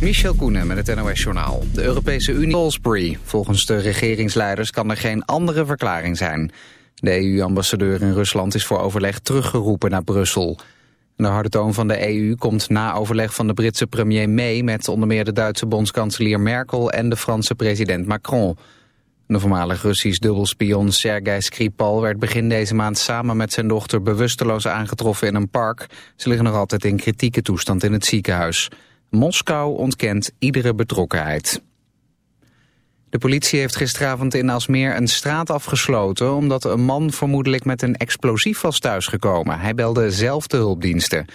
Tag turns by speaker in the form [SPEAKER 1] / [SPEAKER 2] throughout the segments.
[SPEAKER 1] Michel Koenen met het NOS-journaal. De Europese Unie Salisbury. Volgens de regeringsleiders kan er geen andere verklaring zijn. De EU-ambassadeur in Rusland is voor overleg teruggeroepen naar Brussel. De harde toon van de EU komt na overleg van de Britse premier May... met onder meer de Duitse bondskanselier Merkel en de Franse president Macron... De voormalig Russisch dubbelspion Sergei Skripal werd begin deze maand samen met zijn dochter bewusteloos aangetroffen in een park. Ze liggen nog altijd in kritieke toestand in het ziekenhuis. Moskou ontkent iedere betrokkenheid. De politie heeft gisteravond in Alsmeer een straat afgesloten... omdat een man vermoedelijk met een explosief was thuisgekomen. Hij belde zelf de hulpdiensten.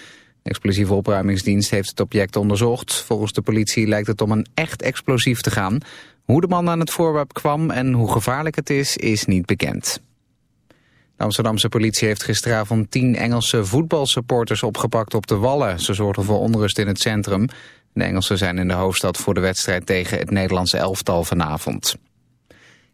[SPEAKER 1] De explosieve opruimingsdienst heeft het object onderzocht. Volgens de politie lijkt het om een echt explosief te gaan. Hoe de man aan het voorwerp kwam en hoe gevaarlijk het is, is niet bekend. De Amsterdamse politie heeft gisteravond tien Engelse voetbalsupporters opgepakt op de Wallen. Ze zorgden voor onrust in het centrum. De Engelsen zijn in de hoofdstad voor de wedstrijd tegen het Nederlandse elftal vanavond.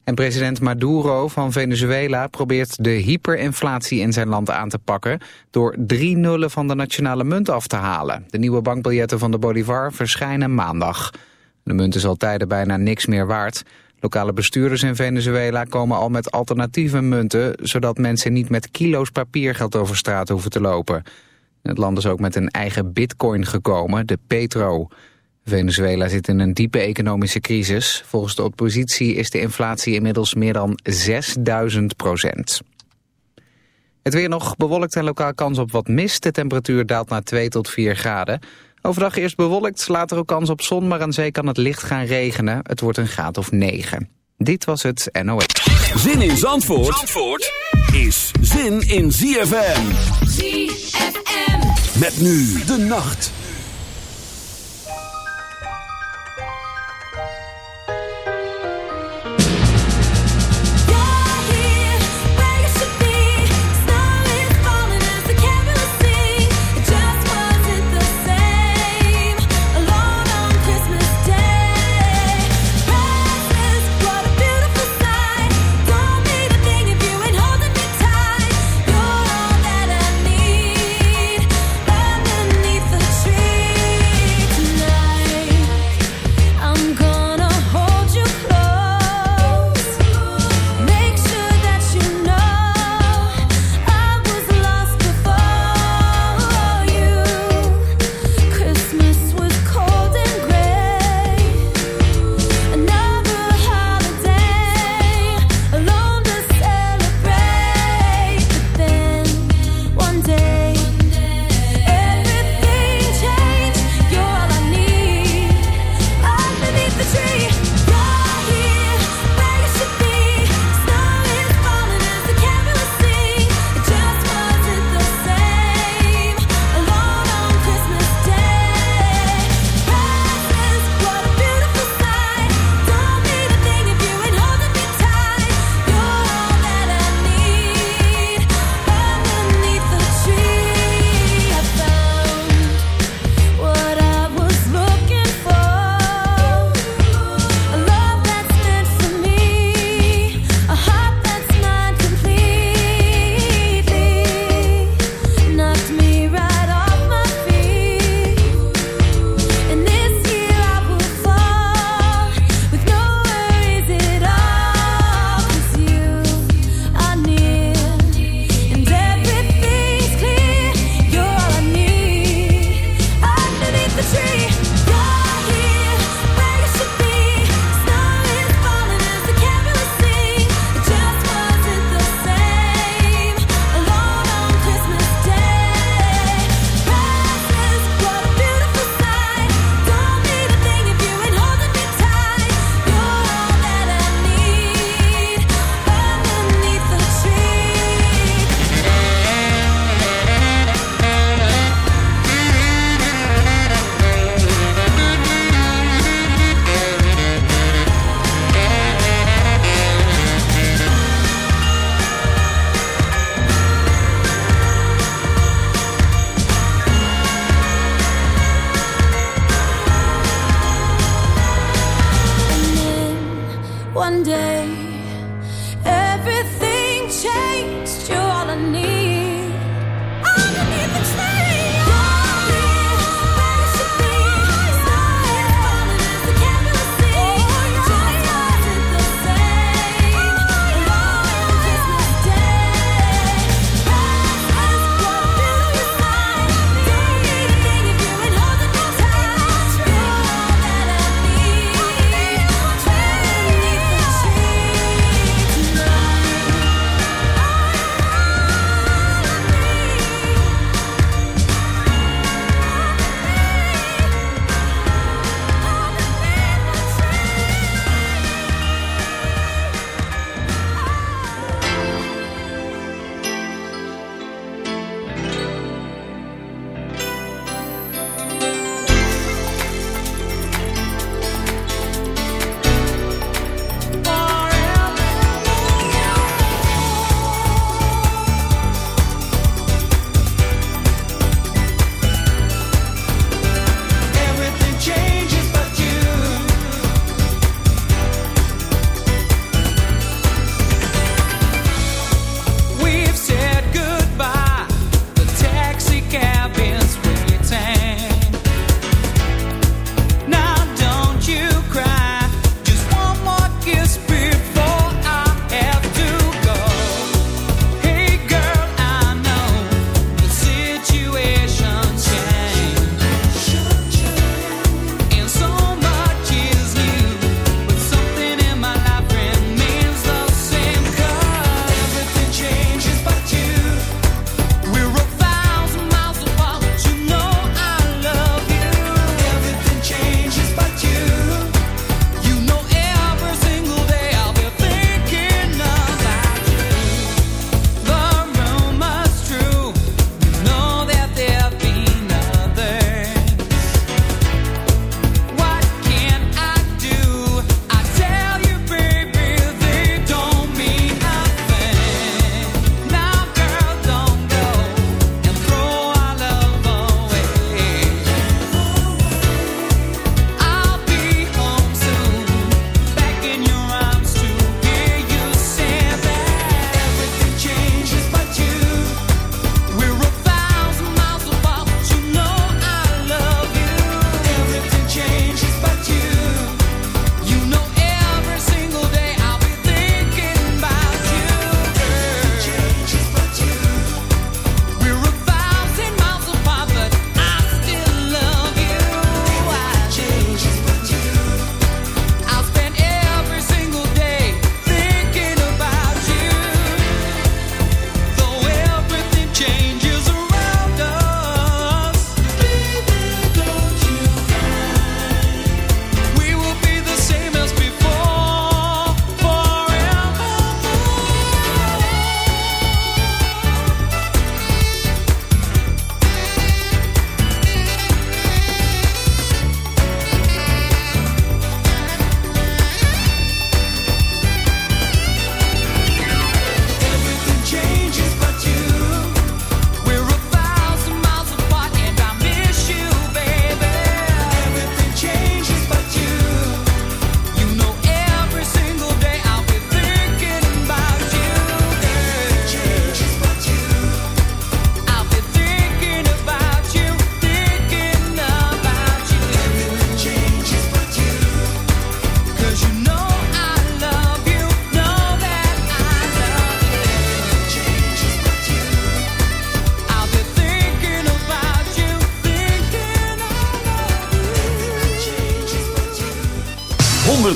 [SPEAKER 1] En president Maduro van Venezuela probeert de hyperinflatie in zijn land aan te pakken... door drie nullen van de nationale munt af te halen. De nieuwe bankbiljetten van de Bolivar verschijnen maandag. De munt is al tijden bijna niks meer waard. Lokale bestuurders in Venezuela komen al met alternatieve munten... zodat mensen niet met kilo's papiergeld over straat hoeven te lopen. Het land is ook met een eigen bitcoin gekomen, de Petro. Venezuela zit in een diepe economische crisis. Volgens de oppositie is de inflatie inmiddels meer dan 6000 procent. Het weer nog bewolkt en lokaal kans op wat mist. De temperatuur daalt naar 2 tot 4 graden. Overdag eerst bewolkt, later ook kans op zon, maar aan zee kan het licht gaan regenen. Het wordt een graad of 9. Dit was het NOS.
[SPEAKER 2] Zin in Zandvoort, Zandvoort is zin in ZFM. ZFM. Met nu de nacht.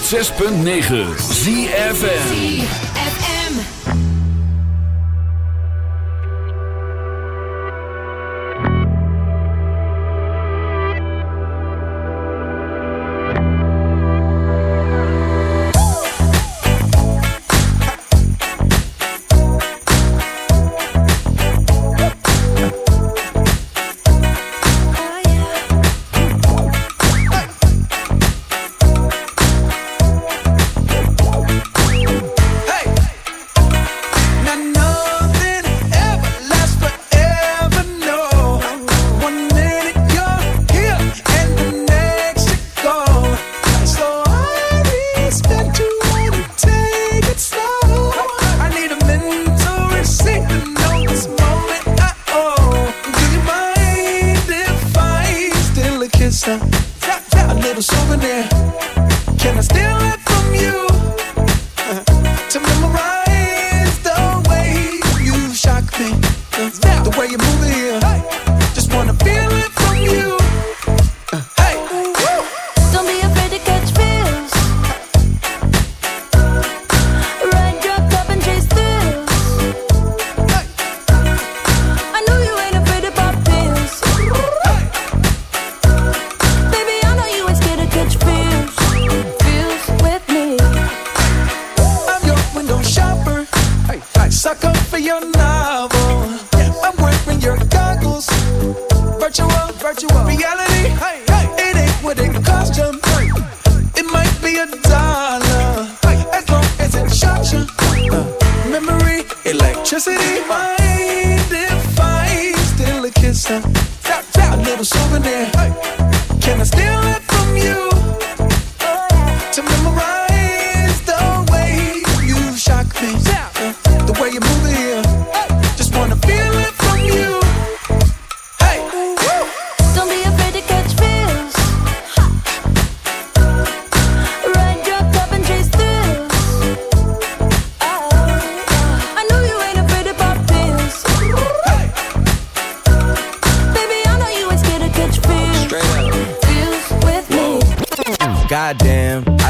[SPEAKER 3] 106.9 ZFN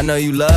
[SPEAKER 3] know you love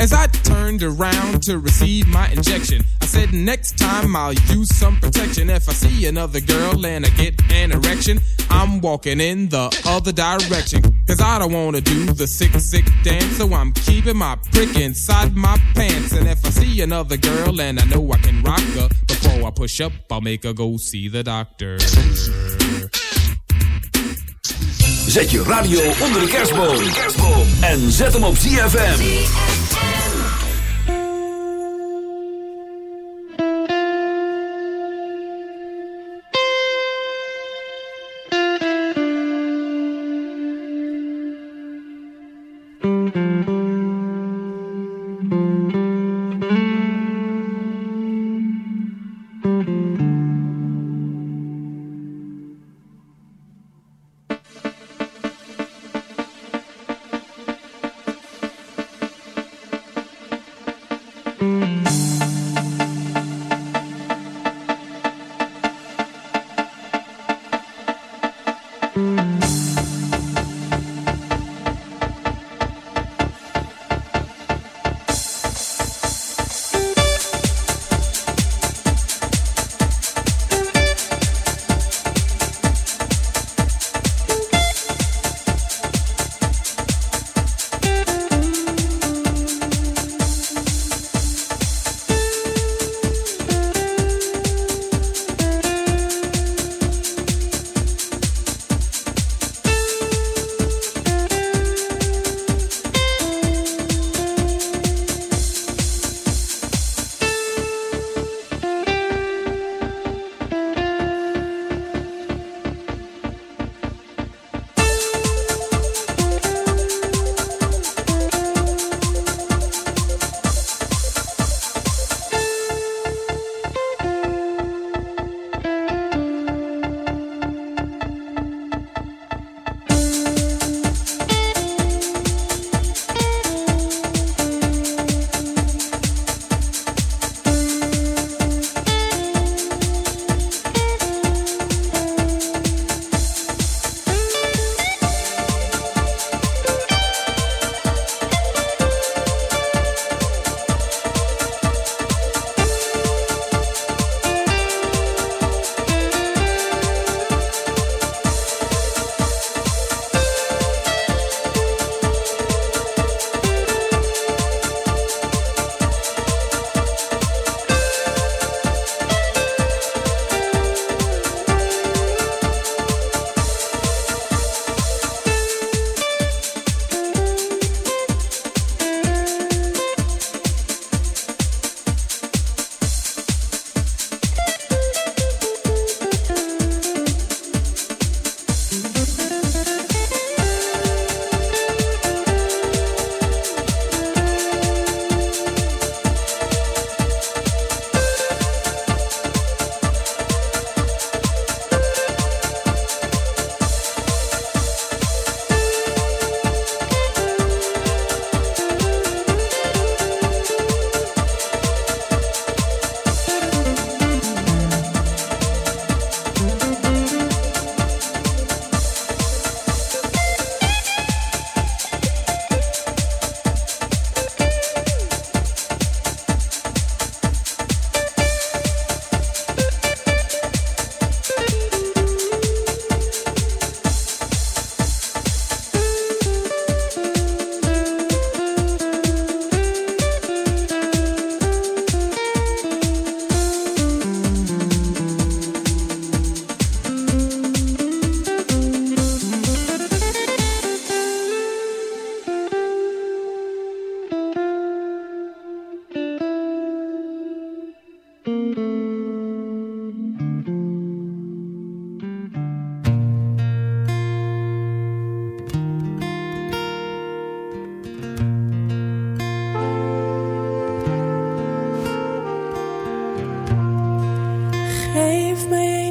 [SPEAKER 4] As I turned around to receive my injection, I said, Next time I'll use some protection. If I see another girl and I get an erection, I'm walking in the other direction. Cause I don't wanna do the sick, sick dance, so I'm keeping my prick inside my pants. And if I see another girl and I know I can rock her, before I push up, I'll make her go see the doctor.
[SPEAKER 2] Zet je radio onder de kerstboom. En zet hem op ZFM.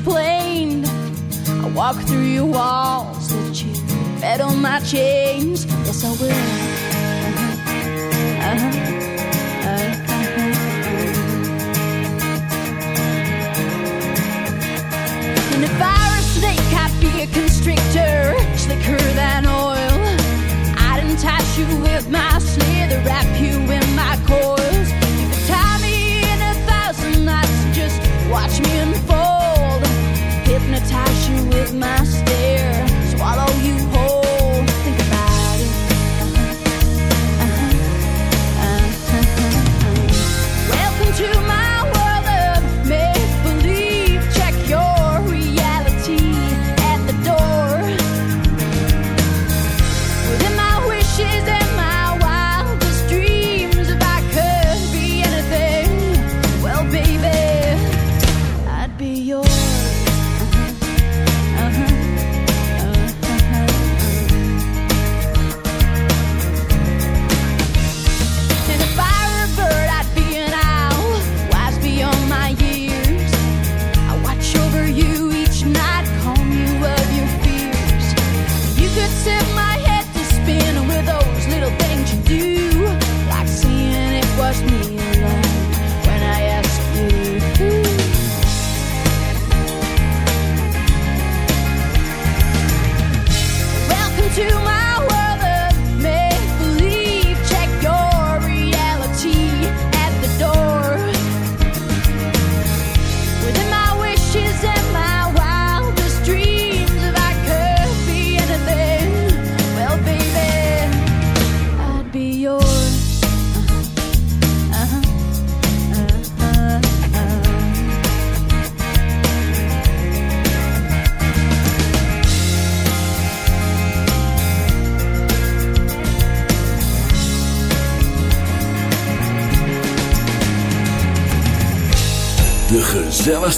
[SPEAKER 5] explained.
[SPEAKER 6] I
[SPEAKER 7] walk through your walls that you fed on
[SPEAKER 2] my chains. Yes, I will.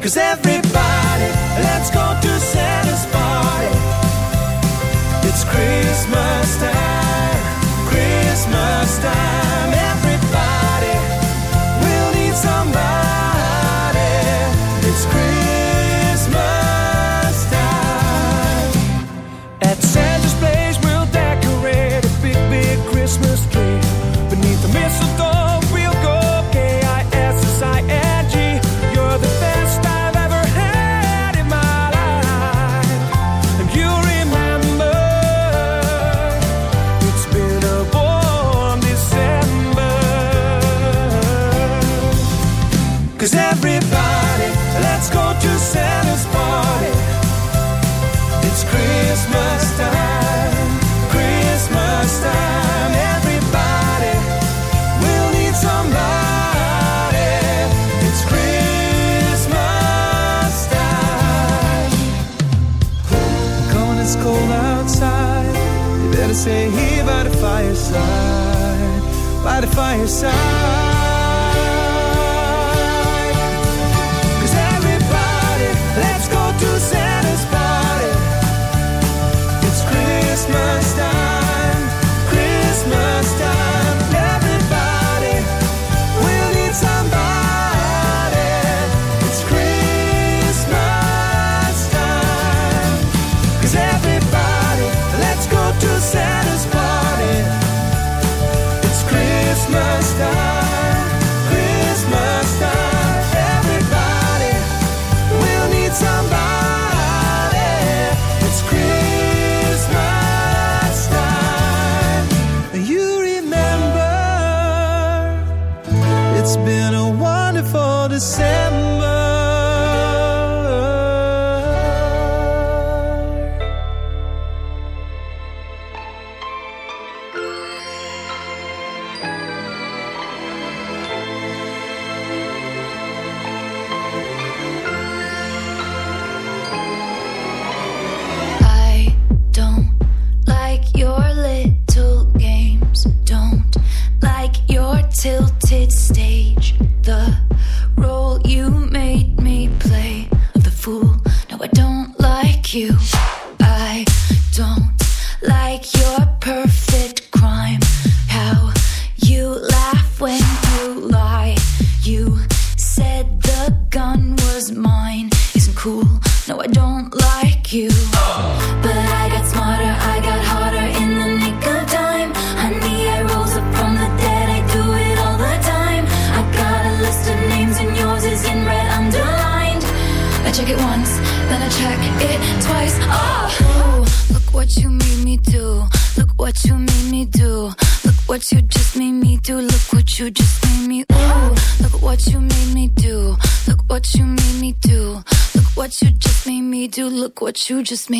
[SPEAKER 3] Cause everybody, let's go by you
[SPEAKER 8] just made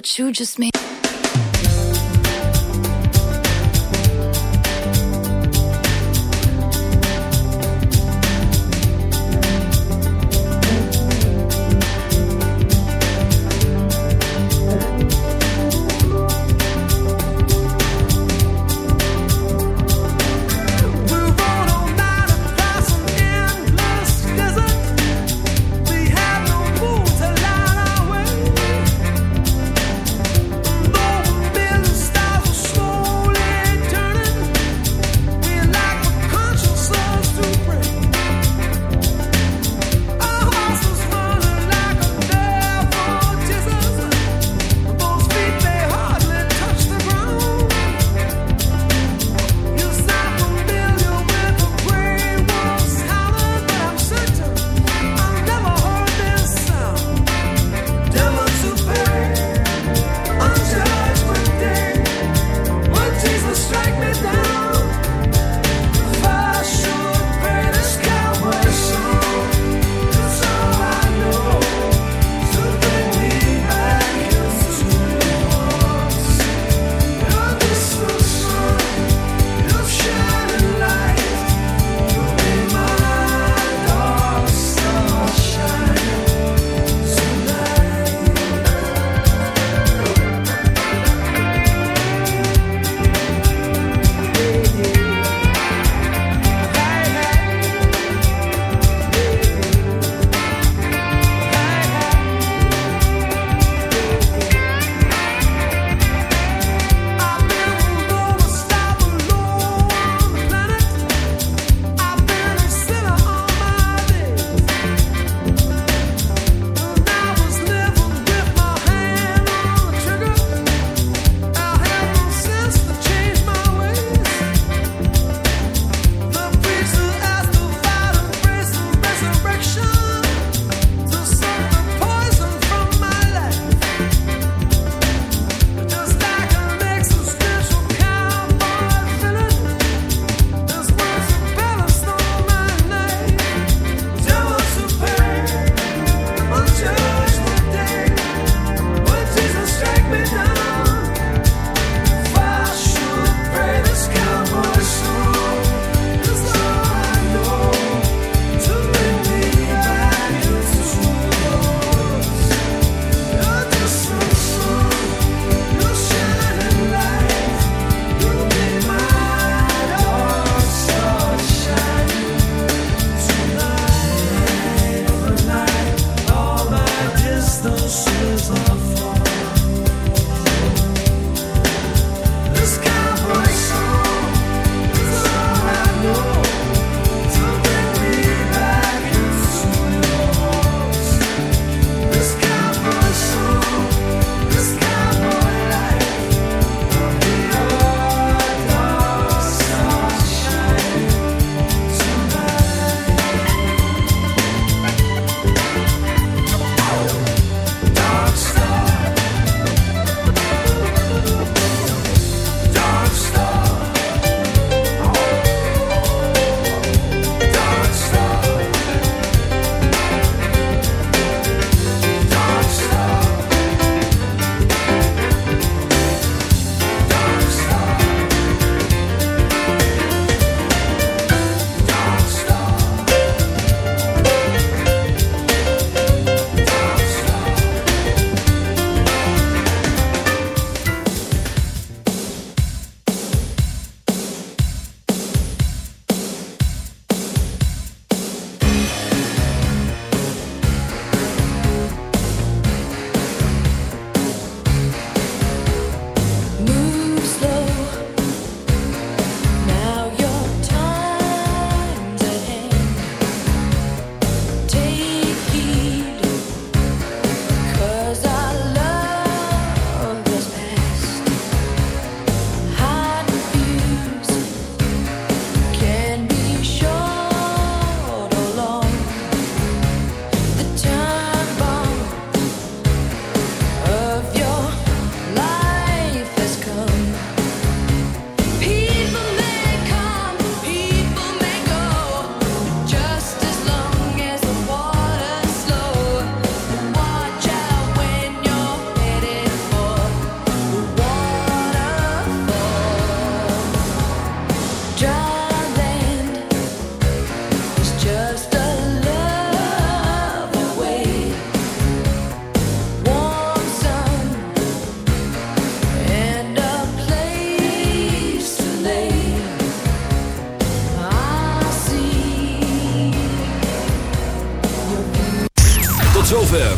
[SPEAKER 8] what you just made.